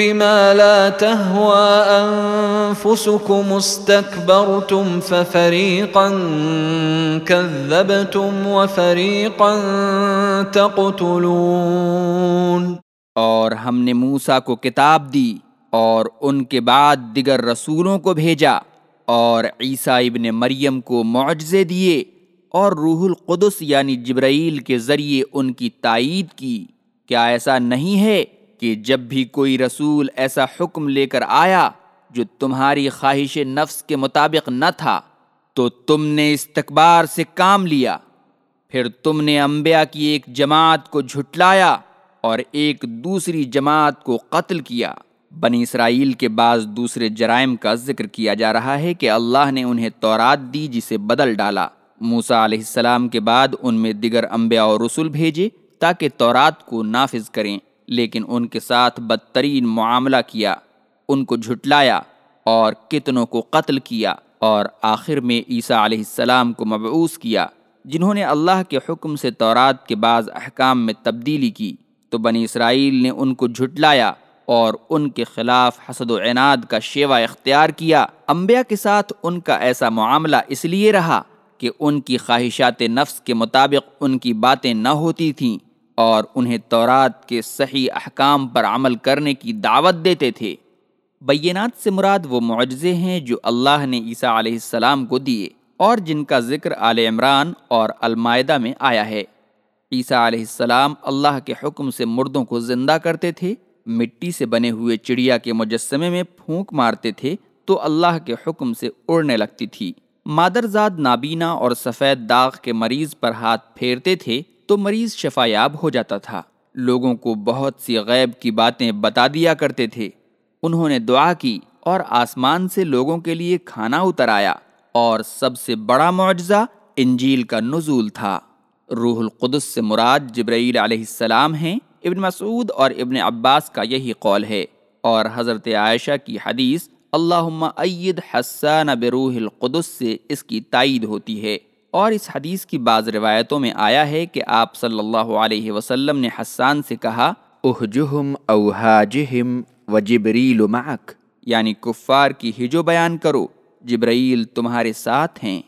بِمَا لَا تَهْوَىٰ أَنفُسُكُمُ اسْتَكْبَرْتُمْ فَفَرِيقًا كَذَّبْتُمْ وَفَرِيقًا تَقْتُلُونَ اور ہم نے موسیٰ کو کتاب دی اور ان کے بعد دیگر رسولوں کو بھیجا اور عیسیٰ ابن مریم کو معجزے دیے اور روح القدس یعنی جبرائیل کے ذریعے ان کی تائید کی۔ کیا ایسا نہیں ہے کہ جب بھی کوئی رسول ایسا حکم لے کر آیا جو تمہاری خواہش نفس کے مطابق نہ تھا، تو تم نے استکبار سے کام لیا۔ پھر تم نے انبیاء کی ایک جماعت کو جھٹلایا اور ایک دوسری جماعت کو قتل کیا۔ بنی اسرائیل کے بعض دوسرے جرائم کا ذکر کیا جا رہا ہے کہ اللہ نے انہیں تورات دی جسے بدل ڈالا۔ موسیٰ علیہ السلام کے بعد ان میں دیگر انبیاء اور رسول بھیجے تاکہ تورات کو نافذ کریں۔ لیکن ان کے ساتھ بدترین معاملہ کیا، ان کو جھٹلایا اور کتنوں کو قتل کیا اور آخر میں عیسیٰ علیہ السلام کو مبعوث کیا، جنہوں نے اللہ کے حکم سے تورات کے بعض احکام میں تبدیلی کی۔ تو بنی اسرائیل نے ان کو جھٹلایا اور ان کے خلاف حسد و عناد کا شیوا اختیار کیا۔ انبیاء کے ساتھ ان کا ایسا معاملہ اس لیے رہا کہ ان کی خواہشات نفس کے مطابق ان کی باتیں نہ ہوتی تھیں۔ اور انہیں تورات کے صحیح احکام پر عمل کرنے کی دعوت دیتے تھے۔ بینات سے مراد وہ معجزے ہیں جو اللہ نے عیسیٰ علیہ السلام کو دیے اور جن کا ذکر آل عمران اور المائدہ میں آیا ہے۔ عیسیٰ علیہ السلام اللہ کے حکم سے مردوں کو زندہ کرتے تھے، مٹی سے بنے ہوئے چڑیا کے مجسمے میں پھونک مارتے تھے تو اللہ کے حکم سے اڑنے لگتی تھی۔ مادرزاد نابینا اور سفید داغ کے مریض پر ہاتھ پھیرتے تھے تو مریض شفا یاب ہو جاتا تھا۔ لوگوں کو بہت سی غیب کی باتیں بتا دیا کرتے تھے۔ انہوں نے دعا کی اور آسمان سے لوگوں کے لیے کھانا اتر آیا اور سب سے بڑا معجزہ انجیل کا نزول تھا۔ روح القدس سے مراد جبرائیل علیہ السلام ہیں ابن مسعود اور ابن عباس کا یہی قول ہے۔ اور حضرت عائشہ کی حدیث، اللہم اید حسان بروح القدس سے اس کی تائید ہوتی ہے۔ اور اس حدیث کی بعض روایتوں میں آیا ہے کہ آپ صلی اللہ علیہ وسلم نے حسان سے کہا احجہم اوہاجہم و جبریل معک۔ یعنی کفار کی ہجو بیان کرو جبرائیل تمہارے ساتھ ہیں۔